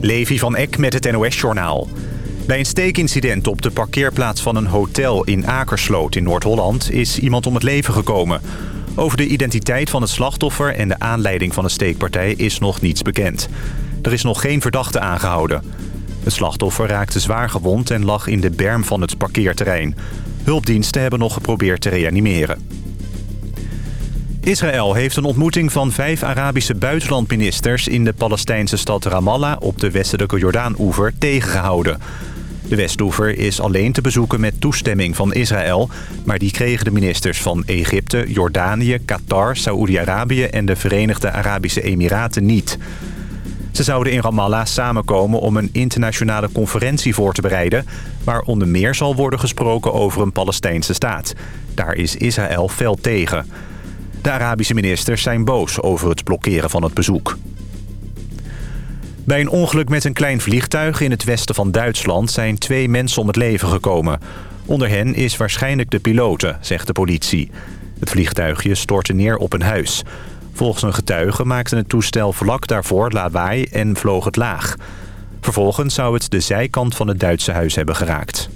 Levi van Eck met het NOS-journaal. Bij een steekincident op de parkeerplaats van een hotel in Akersloot in Noord-Holland... is iemand om het leven gekomen. Over de identiteit van het slachtoffer en de aanleiding van de steekpartij is nog niets bekend. Er is nog geen verdachte aangehouden. Het slachtoffer raakte zwaar gewond en lag in de berm van het parkeerterrein. Hulpdiensten hebben nog geprobeerd te reanimeren. Israël heeft een ontmoeting van vijf Arabische buitenlandministers... in de Palestijnse stad Ramallah op de westelijke Jordaan-oever tegengehouden. De Westoever is alleen te bezoeken met toestemming van Israël... maar die kregen de ministers van Egypte, Jordanië, Qatar, Saoedi-Arabië... en de Verenigde Arabische Emiraten niet. Ze zouden in Ramallah samenkomen om een internationale conferentie voor te bereiden... waar onder meer zal worden gesproken over een Palestijnse staat. Daar is Israël fel tegen... De Arabische ministers zijn boos over het blokkeren van het bezoek. Bij een ongeluk met een klein vliegtuig in het westen van Duitsland... zijn twee mensen om het leven gekomen. Onder hen is waarschijnlijk de pilote, zegt de politie. Het vliegtuigje stortte neer op een huis. Volgens een getuige maakte het toestel vlak daarvoor lawaai en vloog het laag. Vervolgens zou het de zijkant van het Duitse huis hebben geraakt.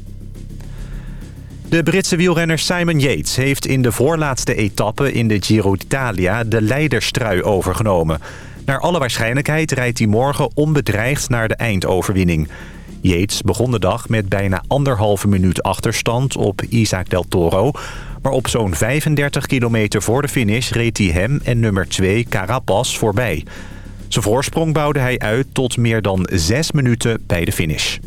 De Britse wielrenner Simon Yates heeft in de voorlaatste etappe in de Giro d'Italia de leiderstrui overgenomen. Naar alle waarschijnlijkheid rijdt hij morgen onbedreigd naar de eindoverwinning. Yates begon de dag met bijna anderhalve minuut achterstand op Isaac del Toro. Maar op zo'n 35 kilometer voor de finish reed hij hem en nummer 2 Carapaz voorbij. Zijn voorsprong bouwde hij uit tot meer dan 6 minuten bij de finish.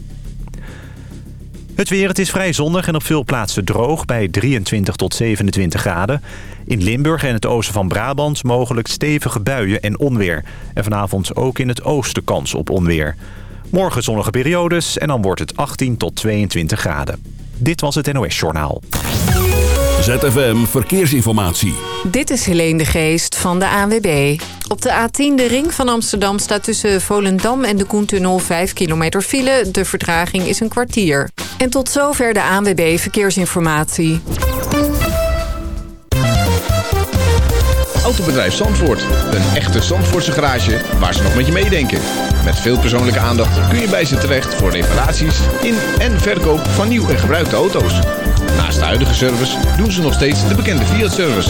Het weer, het is vrij zonnig en op veel plaatsen droog bij 23 tot 27 graden. In Limburg en het oosten van Brabant mogelijk stevige buien en onweer. En vanavond ook in het oosten kans op onweer. Morgen zonnige periodes en dan wordt het 18 tot 22 graden. Dit was het NOS Journaal. ZFM Verkeersinformatie. Dit is Helene de Geest van de ANWB. Op de A10, de ring van Amsterdam, staat tussen Volendam en de Koentunnel 5 kilometer file. De vertraging is een kwartier. En tot zover de ANWB Verkeersinformatie. Autobedrijf Zandvoort. Een echte Zandvoortse garage waar ze nog met je meedenken. Met veel persoonlijke aandacht kun je bij ze terecht voor reparaties in en verkoop van nieuw en gebruikte auto's. Naast de huidige service doen ze nog steeds de bekende Fiat-service.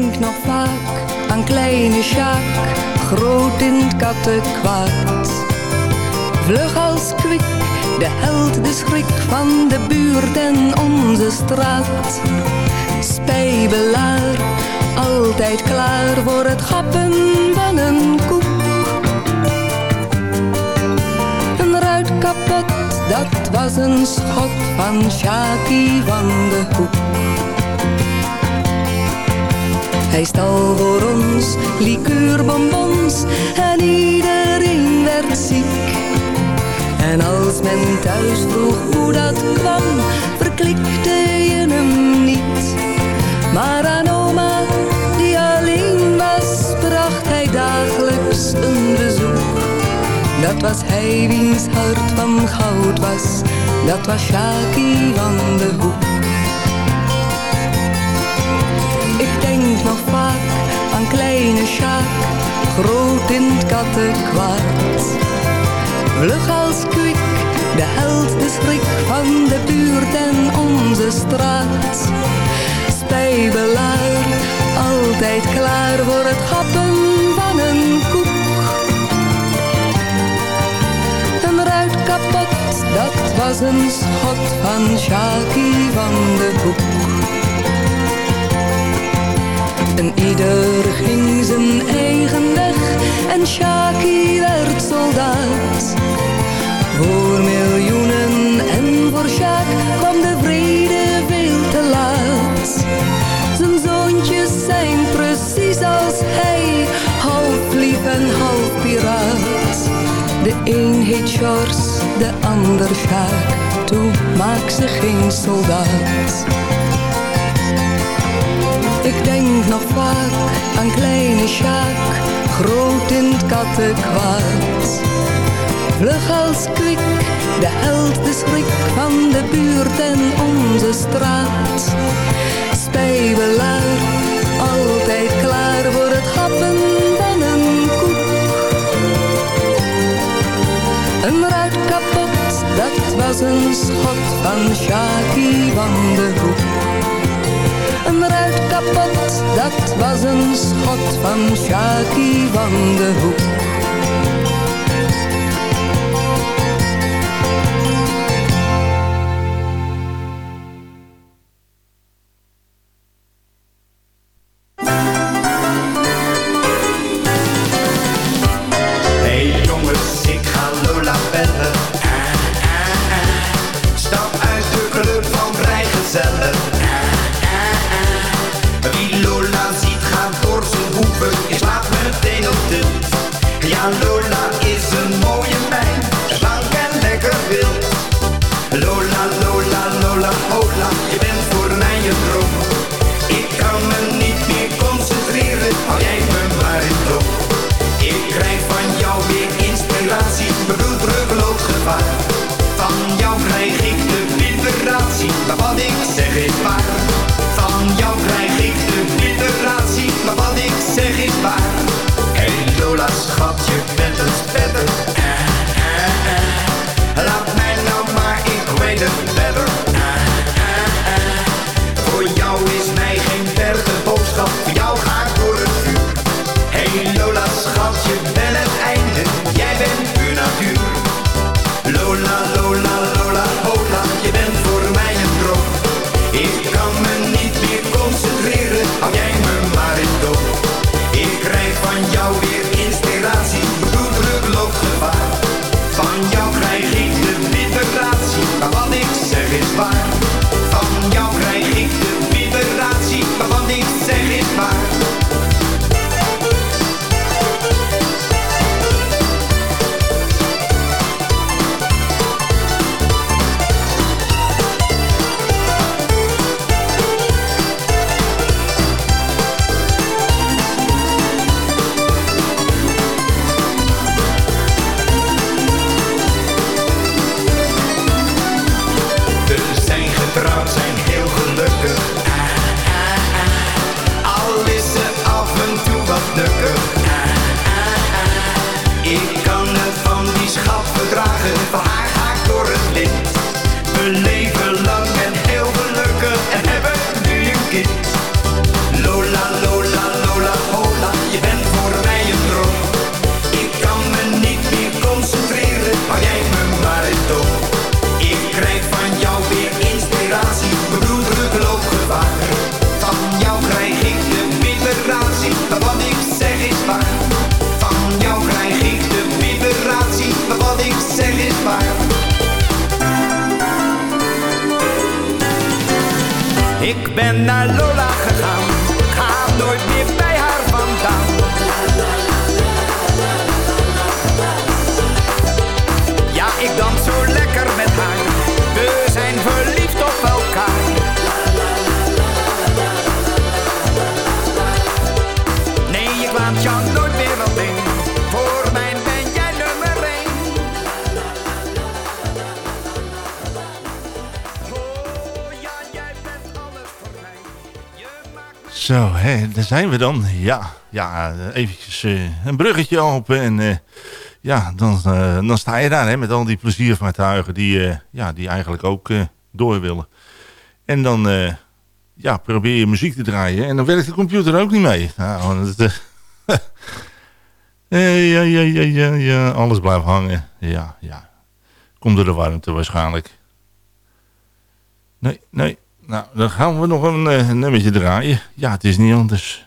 Denk nog vaak aan kleine Sjaak, groot in het kattenkwaad. Vlug als kwik, de held, de schrik van de buurt en onze straat. Spijbelaar, altijd klaar voor het gappen van een koek. Een ruit kapot, dat was een schot van Sjaakie van de Hoek. Hij stal voor ons liqueurbonbons en iedereen werd ziek. En als men thuis vroeg hoe dat kwam, verklikte je hem niet. Maar aan oma, die alleen was, bracht hij dagelijks een bezoek. Dat was hij wiens hart van goud was, dat was Shaki van de Hoek. Kleine Sjaak, groot in het kattenkwaad. Vlug als kwik, de held, de schrik van de buurt en onze straat. Spijbelaar, altijd klaar voor het happen van een koek. Een ruit kapot, dat was een schot van Shaki van de Hoek. En ieder ging zijn eigen weg en Shaki werd soldaat. Voor miljoenen en voor Sjaak kwam de vrede veel te laat. Zijn zoontjes zijn precies als hij, half lief en half piraat. Eén heet George, de ander Sjaak. Toen maak ze geen soldaat. Ik denk nog vaak aan kleine Sjaak, groot in het kattenkwaad. Vlug als kwik, de held, de schrik van de buurt en onze straat. Spijbelaar, altijd klaar voor het happen van een koek. Een ruit kapot, dat was een schot van Shaki van de Hoek. Dat was een schot van Shaki van de Hoek. Zijn we dan. Ja, ja eventjes uh, een bruggetje open en uh, ja, dan, dan sta je daar hè, met al die pleziervaartuigen die, ja, die eigenlijk ook door willen. En dan ja, probeer je muziek te draaien en dan werkt de computer ook niet mee. Nou, ja, ja, ja, ja, ja, alles blijft hangen. Ja, ja. Komt door de warmte waarschijnlijk. Nee, nee, nou, dan gaan we nog een, uh, nummertje draaien. Ja, het is niet anders.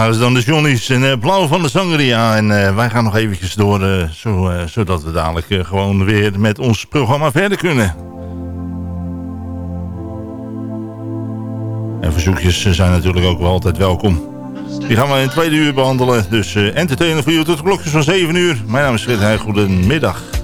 Ze dan de Johnny's en uh, Blauw van de Sangria. En uh, wij gaan nog eventjes door, uh, zo, zodat we dadelijk gewoon weer met ons programma verder kunnen. En verzoekjes zijn natuurlijk ook wel altijd welkom. Die gaan we in het tweede uur behandelen. Dus entertainen voor u tot de klokjes van 7 uur. Mijn naam is Fred Heij, goedemiddag.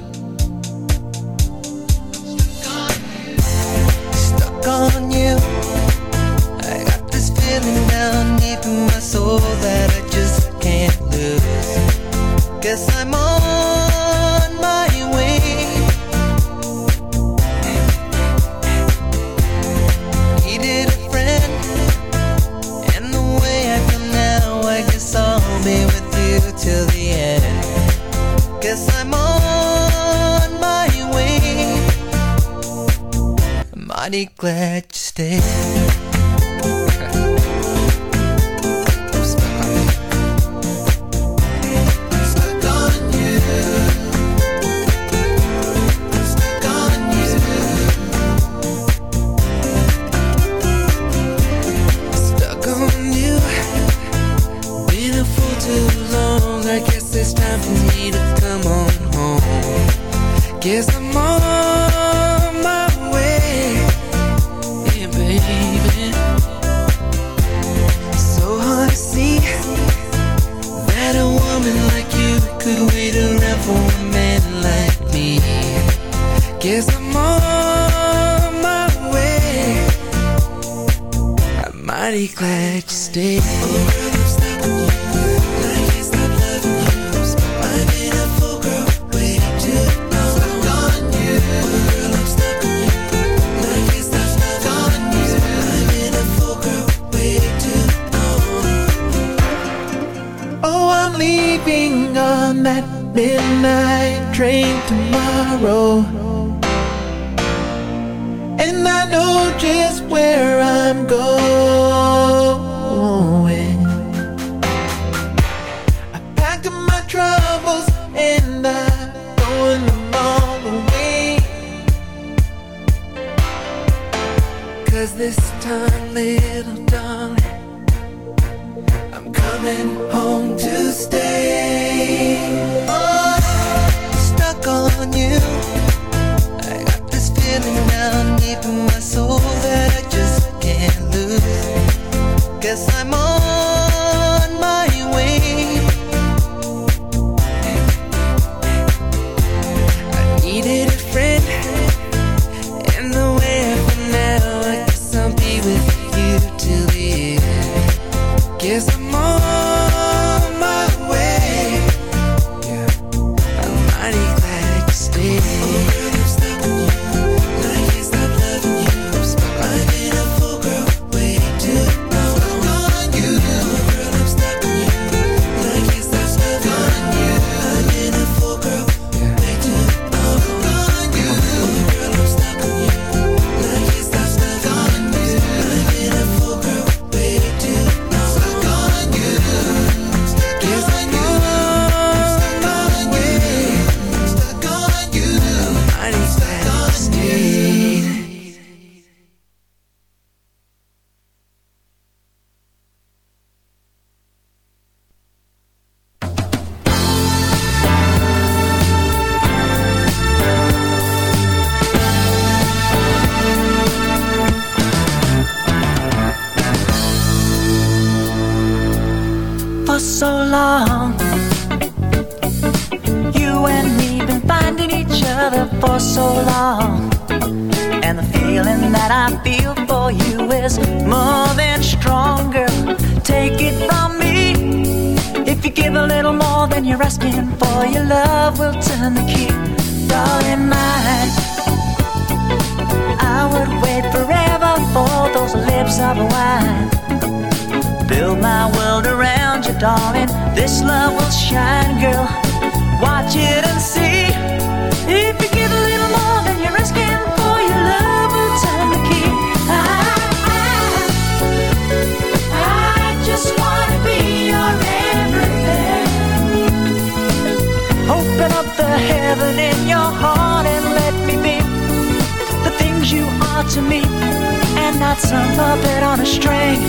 not some puppet on a string.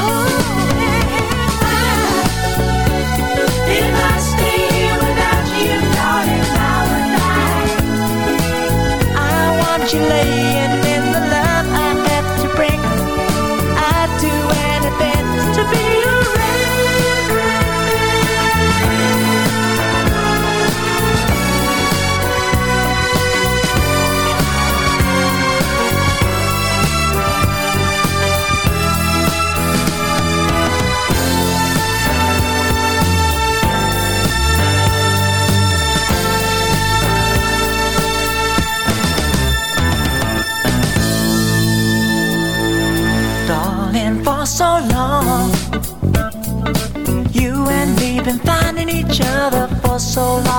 Oh, if I stay here without you, darling, would. I want you, lady. so long.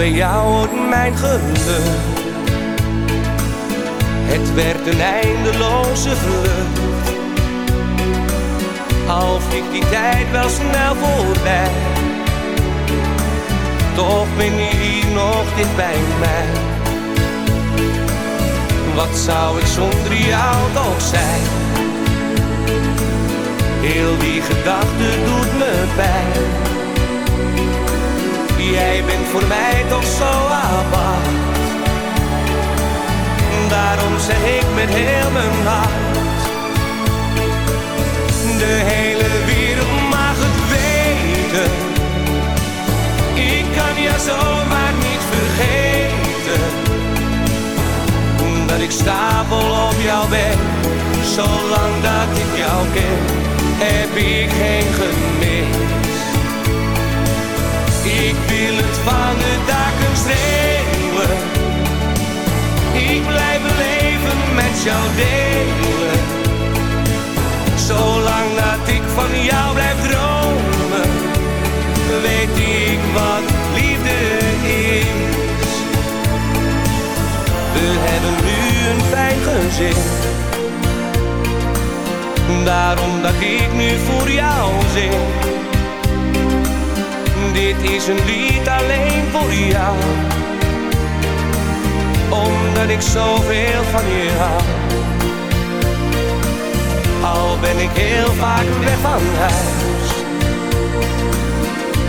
Bij jou ooit mijn geluk. Het werd een eindeloze vlucht. Al vliegt die tijd wel snel voorbij. Toch ben je hier nog dicht bij mij. Wat zou ik zonder jou toch zijn? Heel die gedachte doet me pijn. Jij bent voor mij toch zo apart. Daarom zeg ik met heel mijn hart. De hele wereld mag het weten. Ik kan jou zomaar niet vergeten. Dat ik stapel op jou ben. Zolang dat ik jou ken, heb ik geen gemis. Van de daken streelen. Ik blijf leven met jou delen. Zolang dat ik van jou blijf dromen, weet ik wat liefde is. We hebben nu een fijn gezin. Daarom dat ik nu voor jou zing. Dit is een lied alleen voor jou. Omdat ik zoveel van je hou. Al ben ik heel vaak weg van huis.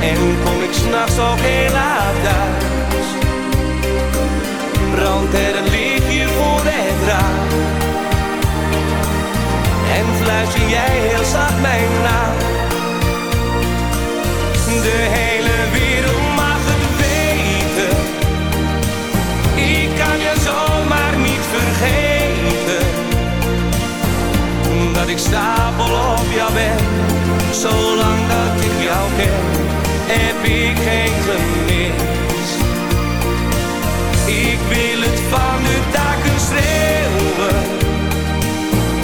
En kom ik s'nachts ook heel laat thuis. Brandt er een lichtje voor het raam. En fluister jij heel zacht mijn naam de hele wereld mag het weten. Ik kan je zomaar niet vergeten. Omdat ik stapel op jou ben. Zolang dat ik jou ken, heb ik geen gemis. Ik wil het van de taken streven.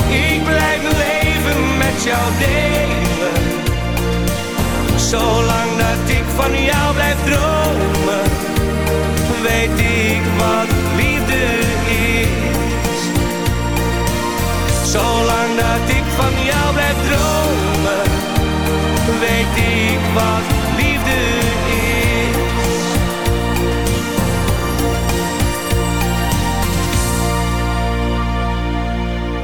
Ik blijf leven met jou deed. Zolang dat ik van jou blijf dromen, weet ik wat liefde is. Zolang dat ik van jou blijf dromen, weet ik wat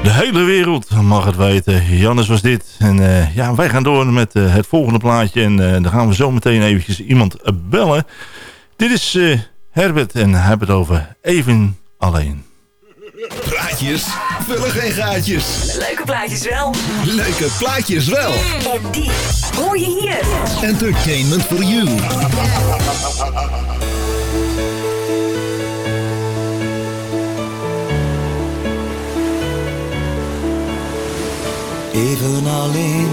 De hele wereld mag het weten. Jannes was dit. En eh, ja, wij gaan door met eh, het volgende plaatje. En eh, dan gaan we zo meteen eventjes iemand bellen. Dit is eh, Herbert en hij het over Even Alleen. Praatjes vullen geen gaatjes. Leuke plaatjes wel. Leuke plaatjes wel. En die hoor je hier. Entertainment for you. Even alleen,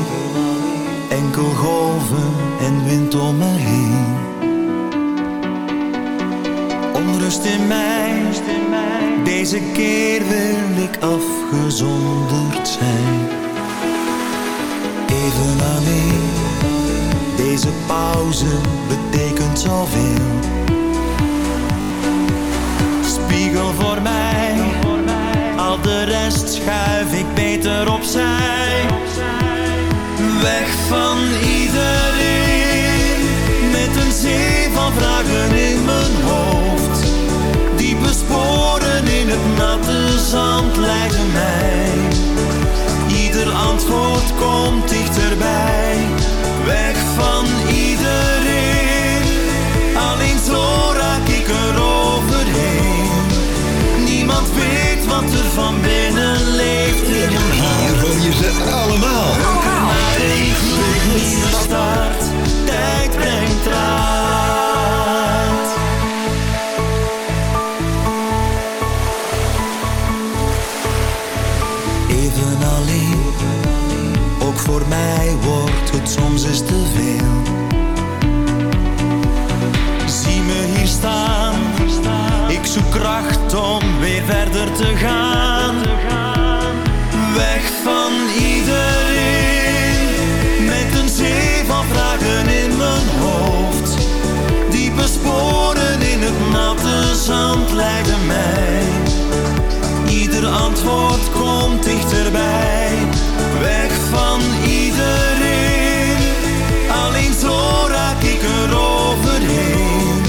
enkel golven en wind om me heen. Onrust in mij, deze keer wil ik afgezonderd zijn. Even alleen, deze pauze betekent zoveel. Spiegel voor mij, al de rest schuif ik beter opzij. Weg van iedereen, met een zee van vragen in mijn hoofd. Diepe sporen in het natte zand leiden mij. Ieder antwoord komt dichterbij. Van binnen leeft in mijn hart. Hier hoor je ze allemaal. Maar ik start, tijd brengt raad. Even alleen, ook voor mij wordt het soms eens te veel. Weer verder te gaan. Weg van iedereen, met een zee van vragen in mijn hoofd. Diepe sporen in het natte zand leiden mij. Ieder antwoord komt dichterbij. Weg van iedereen, alleen zo raak ik er overheen.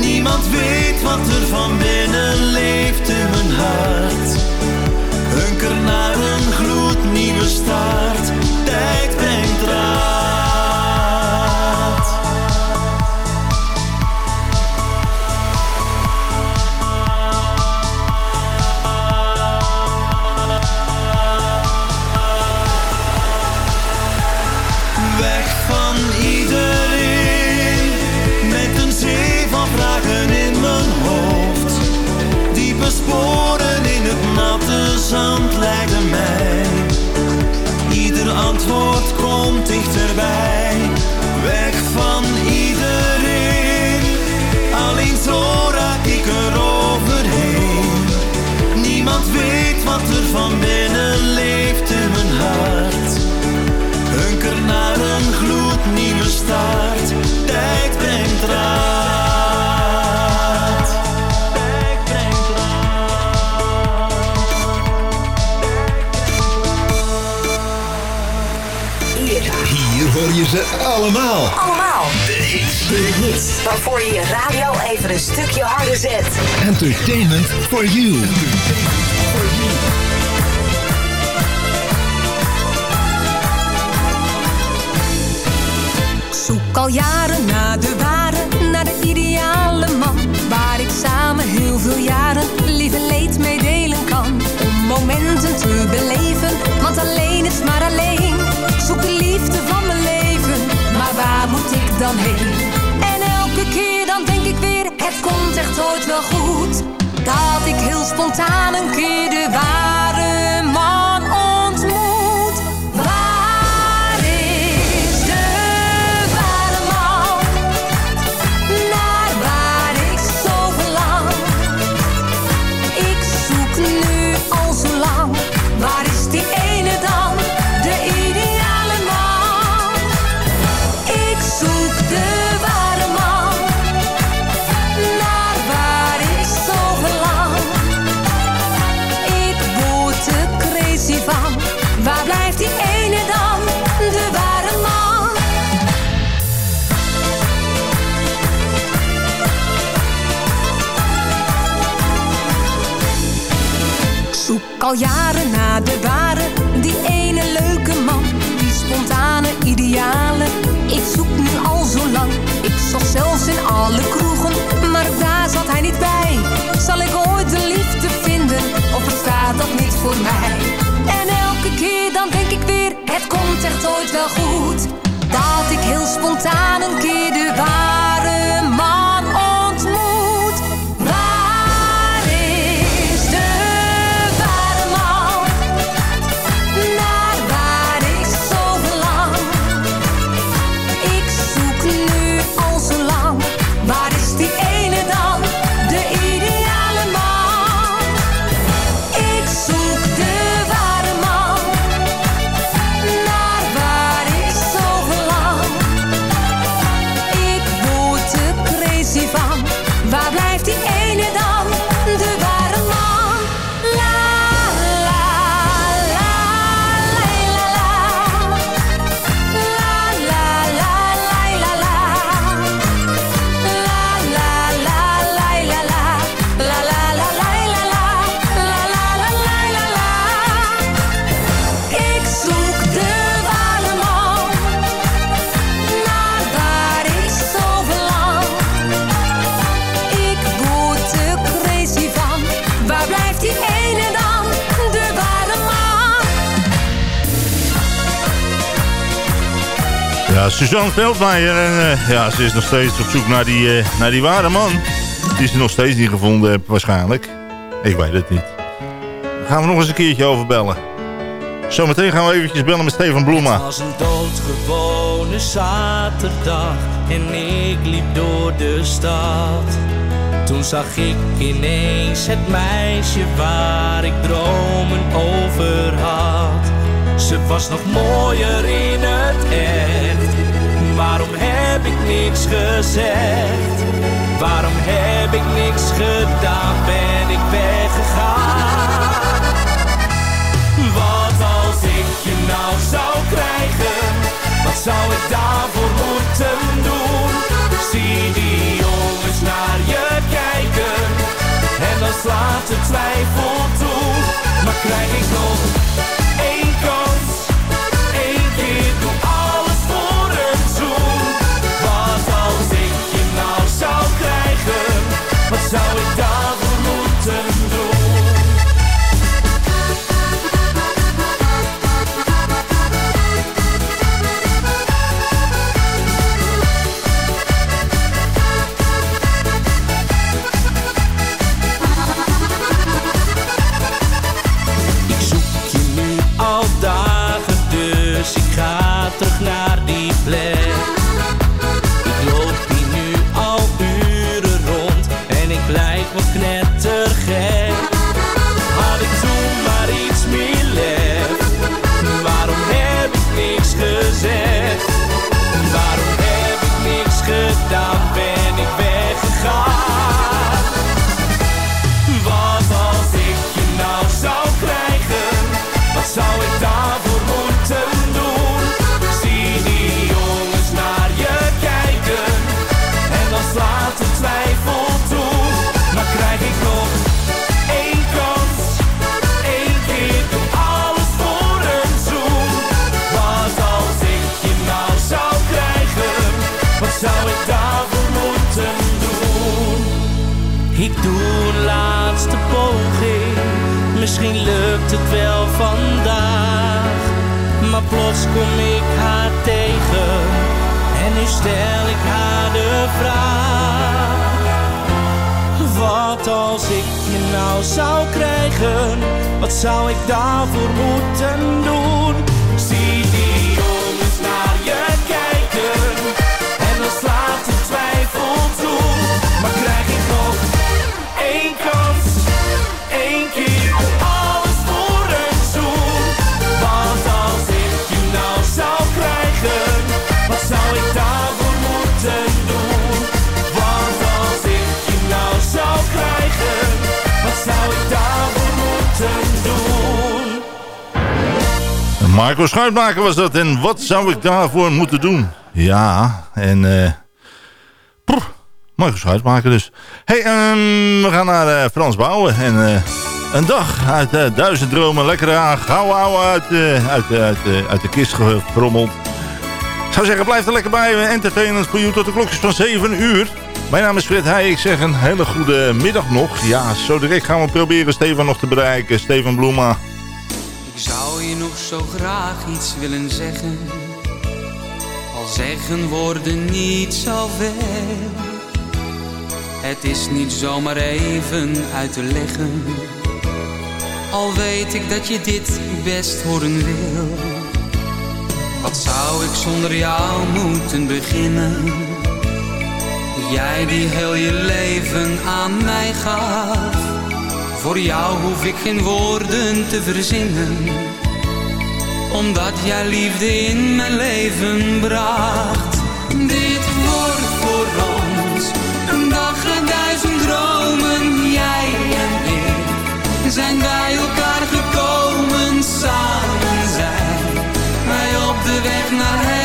Niemand weet wat er van binnen wat er van binnen leeft in mijn hart. Hunker naar een gloednieuwe start. Tijd brengt raad. Tijd brengt Hier hoor je ze allemaal. Allemaal. De hits. De hits waarvoor je je radio even een stukje harder zet. Entertainment for you. Zoek al jaren naar de ware, naar de ideale man. Waar ik samen heel veel jaren lief en leed mee delen kan. Om momenten te beleven, want alleen is maar alleen. Zoek de liefde van mijn leven, maar waar moet ik dan heen? En elke keer dan denk ik weer, het komt echt ooit wel goed. Dat ik heel spontaan een keer de ware Ik zoek nu al zo lang, ik zocht zelfs in alle kroegen, maar daar zat hij niet bij. Zal ik ooit de liefde vinden, of bestaat dat niet voor mij? En elke keer dan denk ik weer, het komt echt ooit wel goed. Dat ik heel spontaan een keer de ware Suzanne Veldmeijer. En eh, ja, ze is nog steeds op zoek naar die, eh, naar die ware man. Die ze nog steeds niet gevonden heeft, waarschijnlijk. Ik weet het niet. Daar gaan we nog eens een keertje over bellen. Zometeen gaan we eventjes bellen met Stefan Bloema. Het was een doodgewone zaterdag en ik liep door de stad. Toen zag ik ineens het meisje waar ik dromen over had. Ze was nog mooier in het echt. Waarom heb ik niks gezegd? Waarom heb ik niks gedaan? Ben ik weggegaan? Wat als ik je nou zou krijgen? Wat zou ik daarvoor moeten doen? Zie die jongens naar je kijken En dan slaat de twijfel toe Maar krijg ik nog завтрах на doe een laatste poging, misschien lukt het wel vandaag. Maar plots kom ik haar tegen en nu stel ik haar de vraag. Wat als ik je nou zou krijgen, wat zou ik daarvoor moeten doen? Één kans, één keer alles voor een zoen. Want als ik je nou zou krijgen, wat zou ik daarvoor moeten doen? Want als ik je nou zou krijgen, wat zou ik daarvoor moeten doen? Marco Schuitmaker was dat. En wat zou ik daarvoor moeten doen? Ja, en... eh Mooi maken dus. hey, ehm, we gaan naar eh, Frans Bouwen. En eh, een dag uit eh, duizend dromen. Lekker aan gauw uit, uit, uit, uit de kist gefrommeld. Ik zou zeggen, blijf er lekker bij. Entertainment voor jou tot de klokjes van 7 uur. Mijn naam is Fred Heij. Ik zeg een hele goede middag nog. Ja, zo direct gaan we proberen Stefan nog te bereiken. Stefan Bloema. Ik zou je nog zo graag iets willen zeggen. Al zeggen woorden niet zoveel. Het is niet zomaar even uit te leggen. Al weet ik dat je dit best horen wil. Wat zou ik zonder jou moeten beginnen? Jij die heel je leven aan mij gaf. Voor jou hoef ik geen woorden te verzinnen. Omdat jij liefde in mijn leven bracht. Zijn bij elkaar gekomen. Samen zijn wij op de weg naar het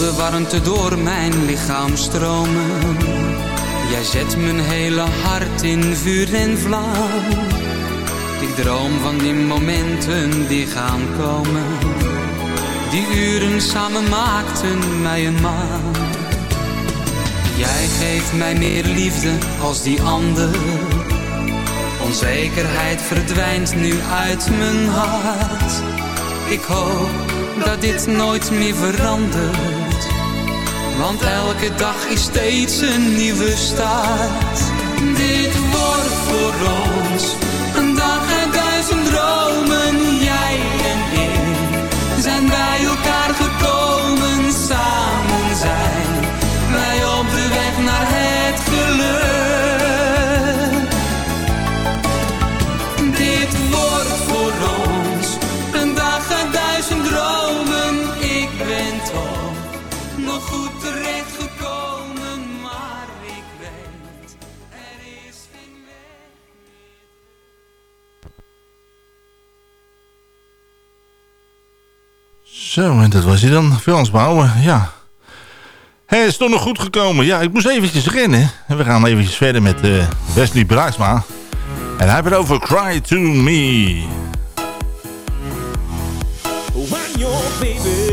de warmte door mijn lichaam stromen. Jij zet mijn hele hart in vuur en vlam. Ik droom van die momenten die gaan komen. Die uren samen maakten mij een man. Jij geeft mij meer liefde als die ander. Onzekerheid verdwijnt nu uit mijn hart. Ik hoop dat dit nooit meer verandert. Want elke dag is steeds een nieuwe start. Dit wordt voor ons een dag en duizend dromen. Zo, en dat was hij dan. Frans Bouwen, ja. Hij is toch nog goed gekomen. Ja, ik moest eventjes rennen. En we gaan eventjes verder met eh, Wesley Bruiksma. En hij heeft het over Cry To Me. When your baby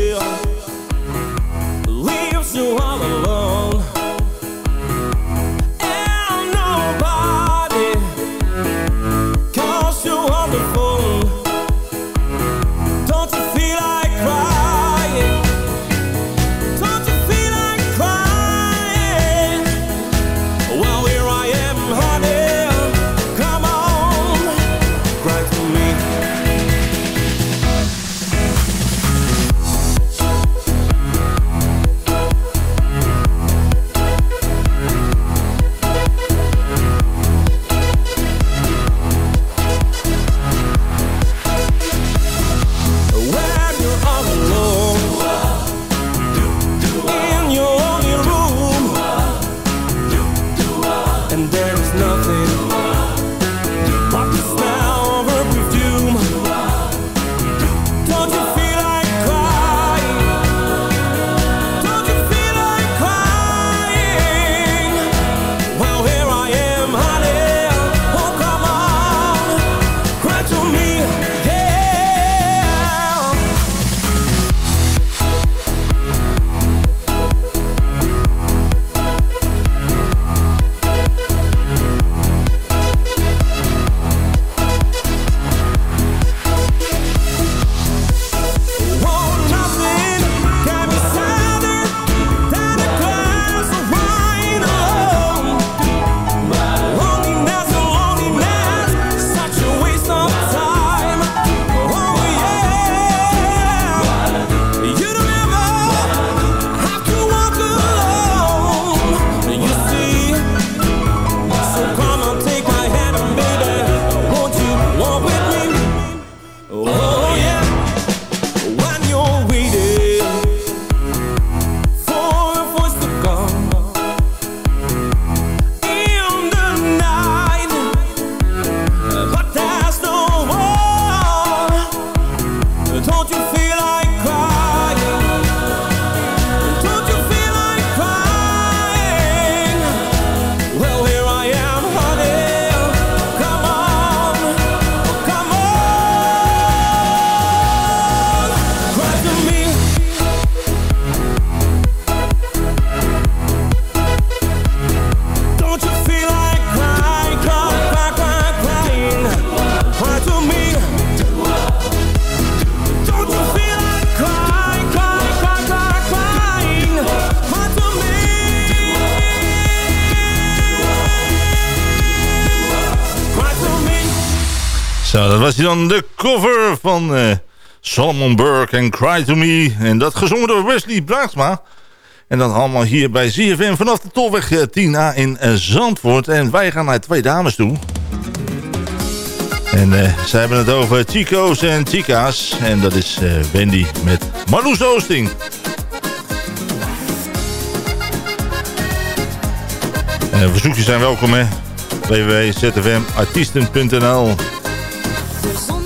was hij dan de cover van eh, Solomon Burke en Cry To Me. En dat gezongen door Wesley Braaksma. En dat allemaal hier bij ZFM vanaf de Tolweg eh, 10A in eh, Zandvoort. En wij gaan naar twee dames toe. En eh zij hebben het over Chico's en Chica's. En dat is eh, Wendy met Marloes Oosting. Verzoekjes zijn welkom hè. www.zfmartiesten.nl De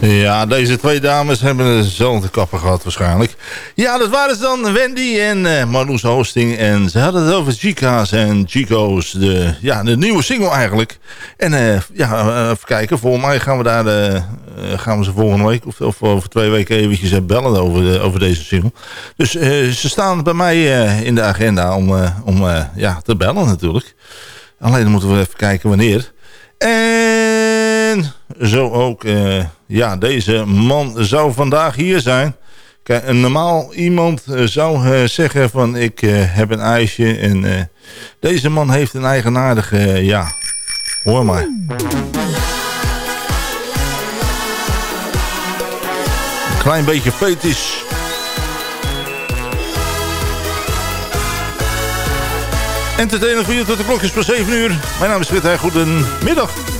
Ja, deze twee dames hebben dezelfde kapper gehad waarschijnlijk. Ja, dat waren ze dan, Wendy en eh Marloes Hosting. En ze hadden het over Chica's en Chico's. De, ja, de nieuwe single eigenlijk. En eh, ja, eh, even kijken. Volgens mij gaan we, daar, gaan we ze volgende week of, of over twee weken eventjes bellen over, over deze single. Dus ze staan bij mij in de agenda om, om ja, te bellen natuurlijk. Alleen dan moeten we even kijken wanneer. En zo ook, eh, ja, deze man zou vandaag hier zijn. Kijk, een normaal iemand eh, zou eh, zeggen van ik heb een ijsje. En deze man heeft een eigenaardige, ja, hoor maar. Een klein beetje fetisch. entertainer voor je tot de klokjes voor 7 uur. Mijn naam is Frit Goedemiddag.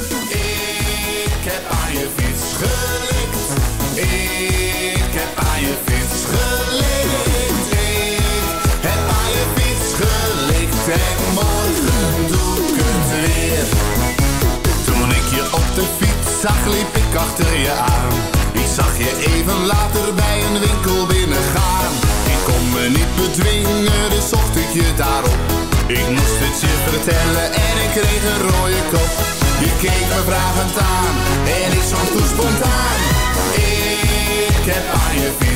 De fiets zag, liep ik achter je aan. Ik zag je even later bij een winkel binnengaan. Ik kon me niet bedwingen, dus zocht ik je daarop. Ik moest het je vertellen en ik kreeg een rode kop. Je keek me vragend aan en ik zong toen spontaan. Ik heb aan je fiets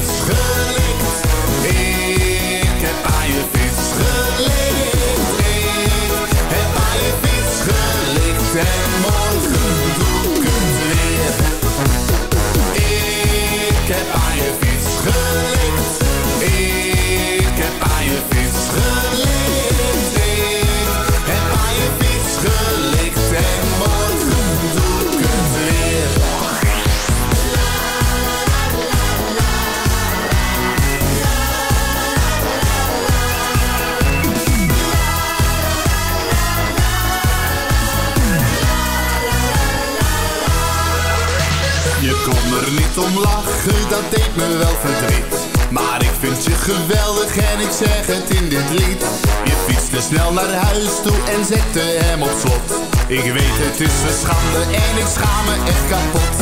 en ik zeg het in dit lied. Je fietste snel naar huis toe en zette hem op slot. Ik weet het is een schande en ik schaam me echt kapot.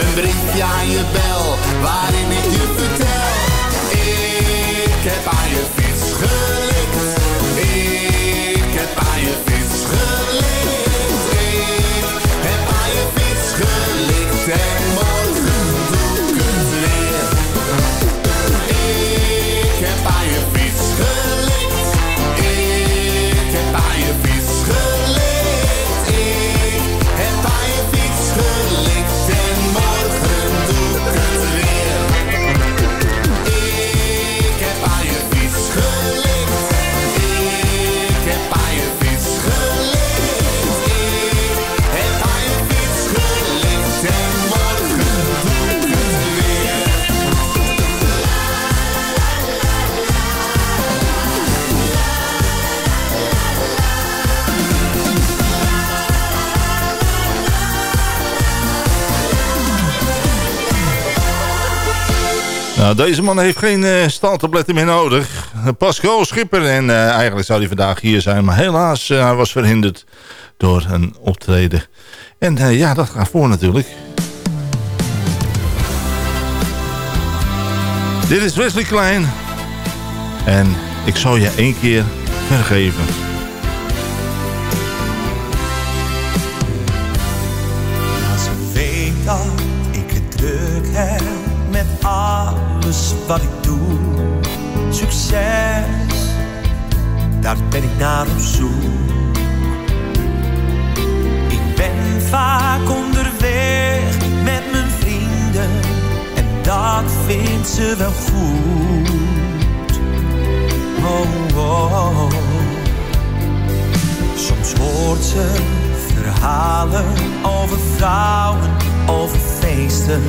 Een briefje aan je bel, waarin ik je vertel. Ik heb aan je fiets gelikt. Ik heb aan je fiets gelikt. Nou, deze man heeft geen staaltabletten meer nodig. Pascal Schipper. En eh, eigenlijk zou hij vandaag hier zijn. Maar helaas, eh, hij was verhinderd door een optreden. En ja, dat gaat voor natuurlijk. Dit is Wesley Klein. En ik zal je één keer vergeven. Wat ik doe. Succes, daar ben ik naar op zoek. Ik ben vaak onderweg met mijn vrienden en dat vindt ze wel goed. Oh, oh. Soms hoort ze verhalen over vrouwen, over feesten.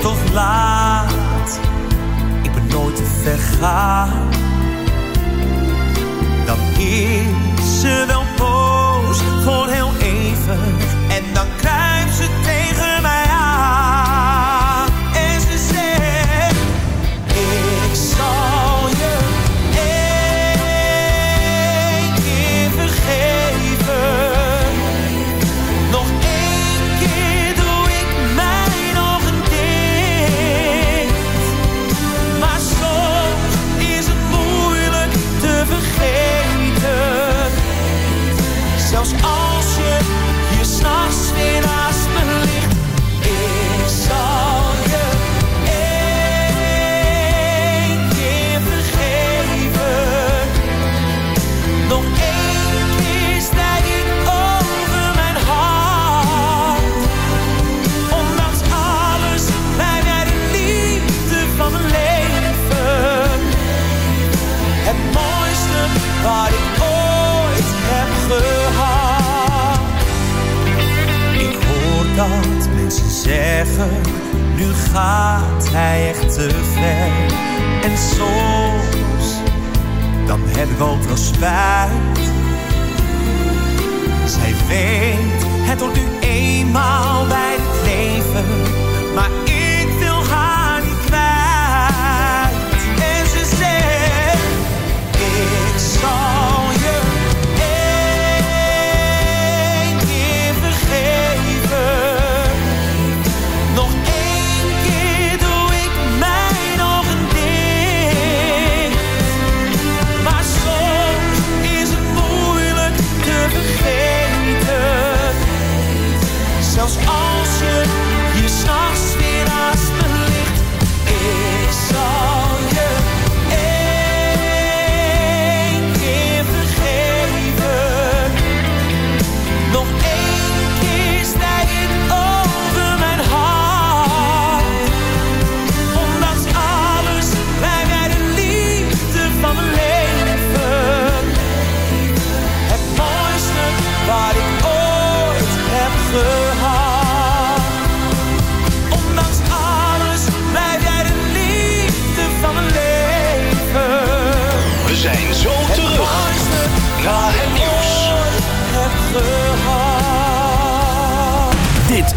Toch laat, te ver gaan. Dan is ze wel boos voor heel even. En dan kruipt nu gaat hij echt te ver. En soms, dan heb ik ook wel spijt. Zij weet, het wordt nu eenmaal bij het leven, maar